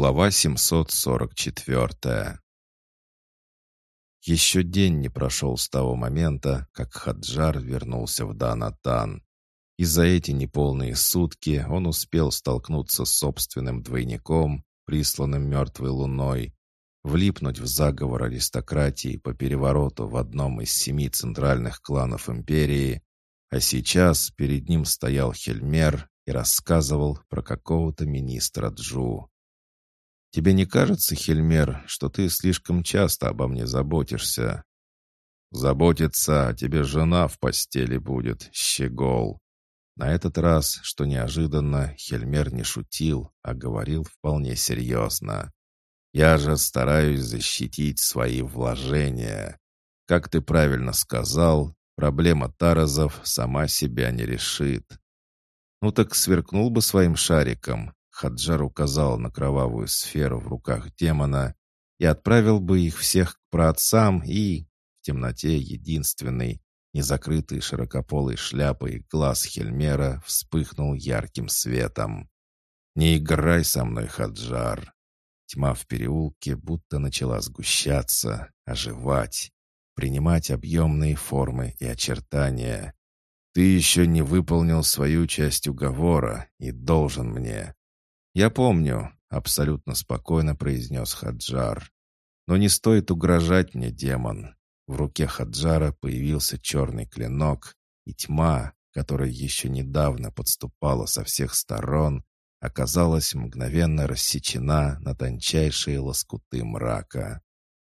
Глава 744 Еще день не прошел с того момента, как Хаджар вернулся в Данатан. И за эти неполные сутки он успел столкнуться с собственным двойником, присланным мертвой луной, влипнуть в заговор аристократии по перевороту в одном из семи центральных кланов империи, а сейчас перед ним стоял Хельмер и рассказывал про какого-то министра Джу. Тебе не кажется, Хельмер, что ты слишком часто обо мне заботишься?» «Заботиться о тебе жена в постели будет, щегол». На этот раз, что неожиданно, Хельмер не шутил, а говорил вполне серьезно. «Я же стараюсь защитить свои вложения. Как ты правильно сказал, проблема Таразов сама себя не решит. Ну так сверкнул бы своим шариком, Хаджар указал на кровавую сферу в руках демона и отправил бы их всех к праотцам и, в темноте единственный, незакрытый широкополой шляпой глаз Хельмера вспыхнул ярким светом. «Не играй со мной, Хаджар!» Тьма в переулке будто начала сгущаться, оживать, принимать объемные формы и очертания. «Ты еще не выполнил свою часть уговора и должен мне. «Я помню», — абсолютно спокойно произнес Хаджар. «Но не стоит угрожать мне, демон». В руке Хаджара появился черный клинок, и тьма, которая еще недавно подступала со всех сторон, оказалась мгновенно рассечена на тончайшие лоскуты мрака.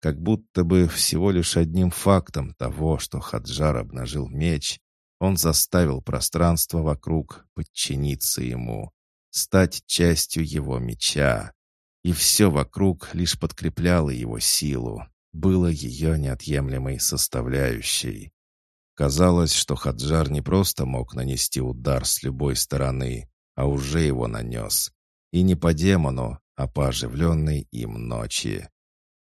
Как будто бы всего лишь одним фактом того, что Хаджар обнажил меч, он заставил пространство вокруг подчиниться ему, стать частью его меча. И все вокруг лишь подкрепляло его силу, было ее неотъемлемой составляющей. Казалось, что Хаджар не просто мог нанести удар с любой стороны, а уже его нанес. И не по демону, а по оживленной им ночи.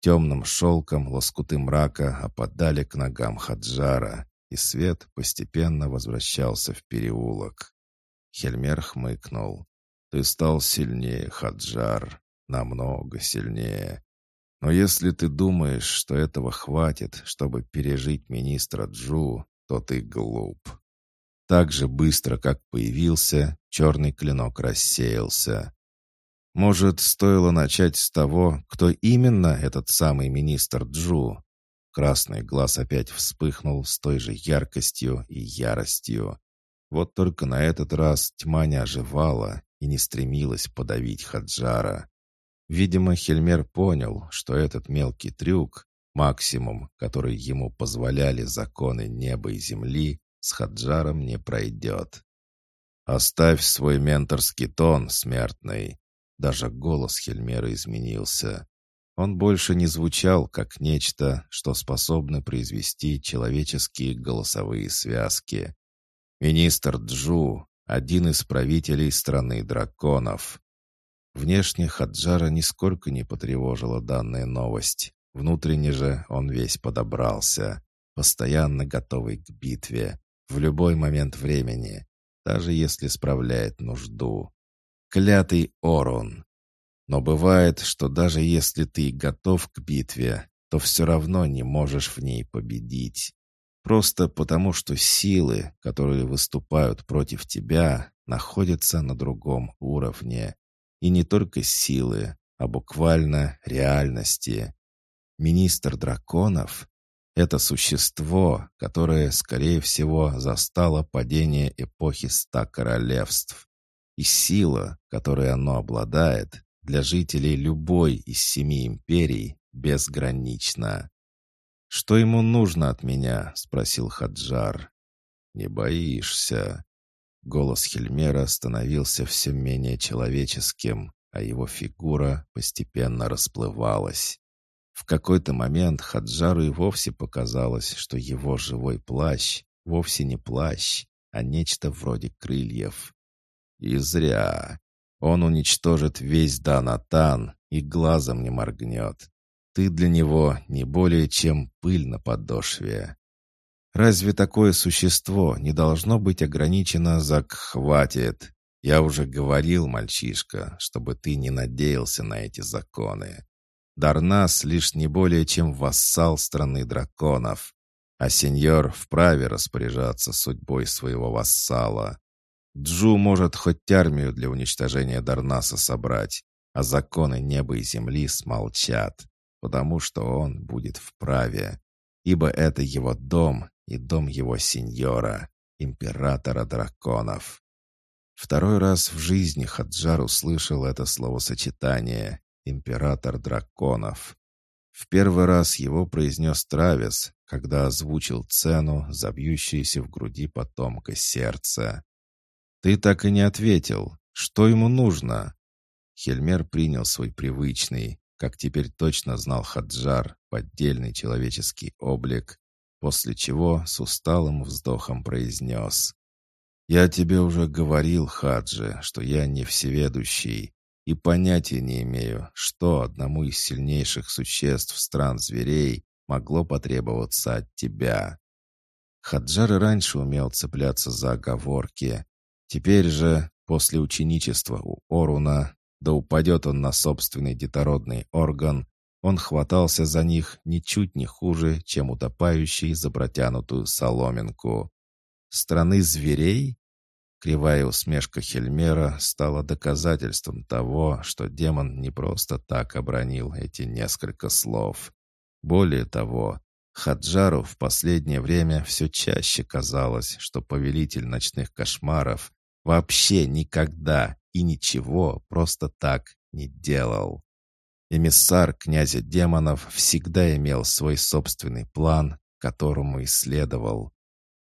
Темным шелком лоскуты мрака опадали к ногам Хаджара, и свет постепенно возвращался в переулок. Хельмер хмыкнул. Ты стал сильнее, Хаджар, намного сильнее. Но если ты думаешь, что этого хватит, чтобы пережить министра Джу, то ты глуп. Так же быстро, как появился, черный клинок рассеялся. Может, стоило начать с того, кто именно этот самый министр Джу? Красный глаз опять вспыхнул с той же яркостью и яростью. Вот только на этот раз тьма не оживала и не стремилась подавить Хаджара. Видимо, Хельмер понял, что этот мелкий трюк, максимум, который ему позволяли законы неба и земли, с Хаджаром не пройдет. «Оставь свой менторский тон, смертный!» Даже голос Хельмера изменился. Он больше не звучал как нечто, что способно произвести человеческие голосовые связки. Министр Джу, один из правителей страны драконов. Внешне Хаджара нисколько не потревожила данная новость. Внутренне же он весь подобрался, постоянно готовый к битве, в любой момент времени, даже если справляет нужду. Клятый Орун. Но бывает, что даже если ты готов к битве, то все равно не можешь в ней победить. Просто потому, что силы, которые выступают против тебя, находятся на другом уровне. И не только силы, а буквально реальности. Министр драконов — это существо, которое, скорее всего, застало падение эпохи ста королевств. И сила, которой оно обладает, для жителей любой из семи империй безгранична. «Что ему нужно от меня?» — спросил Хаджар. «Не боишься?» Голос Хельмера становился все менее человеческим, а его фигура постепенно расплывалась. В какой-то момент Хаджару и вовсе показалось, что его живой плащ вовсе не плащ, а нечто вроде крыльев. И зря. Он уничтожит весь Данатан и глазом не моргнет. Ты для него не более чем пыль на подошве. Разве такое существо не должно быть ограничено за «хватит»? Я уже говорил, мальчишка, чтобы ты не надеялся на эти законы. Дарнас лишь не более чем вассал страны драконов, а сеньор вправе распоряжаться судьбой своего вассала. Джу может хоть армию для уничтожения Дарнаса собрать, а законы неба и земли смолчат, потому что он будет вправе, ибо это его дом и дом его сеньора, императора драконов. Второй раз в жизни Хаджар услышал это словосочетание «император драконов». В первый раз его произнес Травис, когда озвучил цену, забьющуюся в груди потомка сердца. «Ты так и не ответил. Что ему нужно?» Хельмер принял свой привычный, как теперь точно знал Хаджар, поддельный человеческий облик, после чего с усталым вздохом произнес. «Я тебе уже говорил, Хаджи, что я не всеведущий и понятия не имею, что одному из сильнейших существ стран зверей могло потребоваться от тебя». Хаджар и раньше умел цепляться за оговорки. Теперь же, после ученичества у Оруна, да упадет он на собственный детородный орган, он хватался за них ничуть не хуже, чем утопающий за протянутую соломинку. «Страны зверей?» Кривая усмешка Хельмера стала доказательством того, что демон не просто так обронил эти несколько слов. Более того, Хаджару в последнее время все чаще казалось, что повелитель ночных кошмаров вообще никогда и ничего просто так не делал. Эмиссар князя демонов всегда имел свой собственный план, которому исследовал.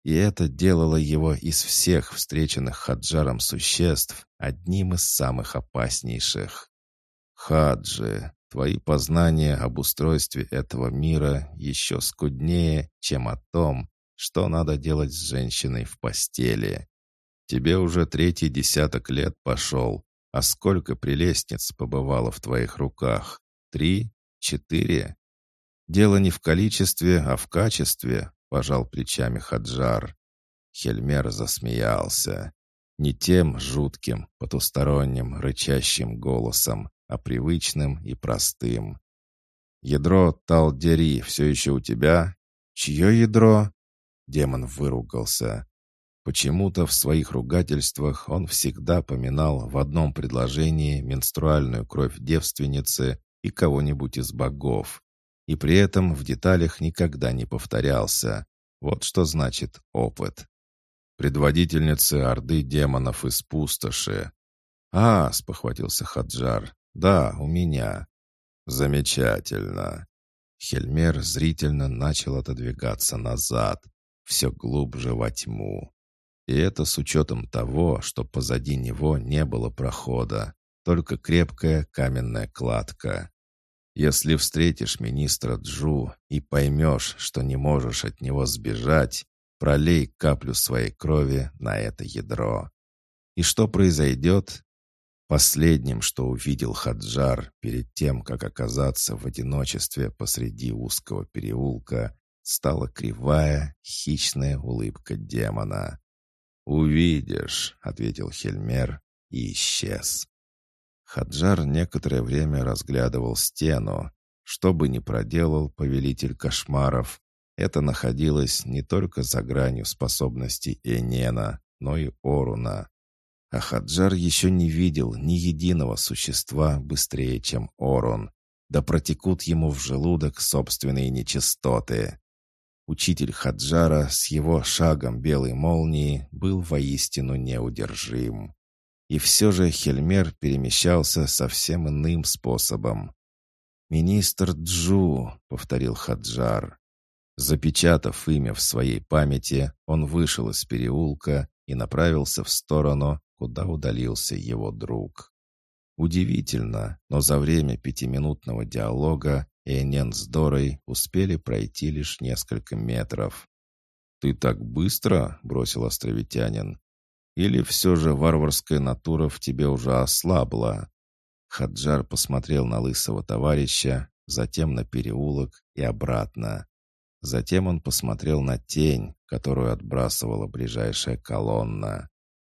И это делало его из всех встреченных Хаджаром существ одним из самых опаснейших. Хаджи, твои познания об устройстве этого мира еще скуднее, чем о том, что надо делать с женщиной в постели. Тебе уже третий десяток лет пошел, а сколько прелестниц побывало в твоих руках? Три? Четыре? Дело не в количестве, а в качестве, пожал плечами Хаджар. Хельмер засмеялся. Не тем жутким, потусторонним, рычащим голосом, а привычным и простым. «Ядро Талдери все еще у тебя?» «Чье ядро?» Демон выругался. Почему-то в своих ругательствах он всегда поминал в одном предложении менструальную кровь девственницы и кого-нибудь из богов. И при этом в деталях никогда не повторялся. Вот что значит опыт. Предводительницы орды демонов из пустоши. «А, — спохватился Хаджар, — да, у меня». «Замечательно». Хельмер зрительно начал отодвигаться назад, все глубже во тьму. И это с учетом того, что позади него не было прохода, только крепкая каменная кладка. Если встретишь министра Джу и поймешь, что не можешь от него сбежать, пролей каплю своей крови на это ядро. И что произойдет? Последним, что увидел Хаджар перед тем, как оказаться в одиночестве посреди узкого переулка, стала кривая, хищная улыбка демона. «Увидишь», — ответил Хельмер и исчез. Хаджар некоторое время разглядывал стену. Что бы ни проделал повелитель кошмаров, это находилось не только за гранью способностей Энена, но и Оруна. А Хаджар еще не видел ни единого существа быстрее, чем Орун. Да протекут ему в желудок собственные нечистоты. Учитель Хаджара с его шагом белой молнии был воистину неудержим. И все же Хельмер перемещался совсем иным способом. «Министр Джу», — повторил Хаджар. Запечатав имя в своей памяти, он вышел из переулка и направился в сторону, куда удалился его друг. Удивительно, но за время пятиминутного диалога Энен с Дорой успели пройти лишь несколько метров. «Ты так быстро?» — бросил островитянин. «Или все же варварская натура в тебе уже ослабла?» Хаджар посмотрел на лысого товарища, затем на переулок и обратно. Затем он посмотрел на тень, которую отбрасывала ближайшая колонна.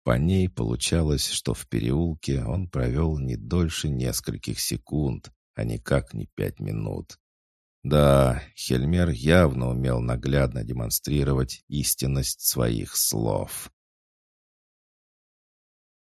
По ней получалось, что в переулке он провел не дольше нескольких секунд, а никак не пять минут. Да, Хельмер явно умел наглядно демонстрировать истинность своих слов.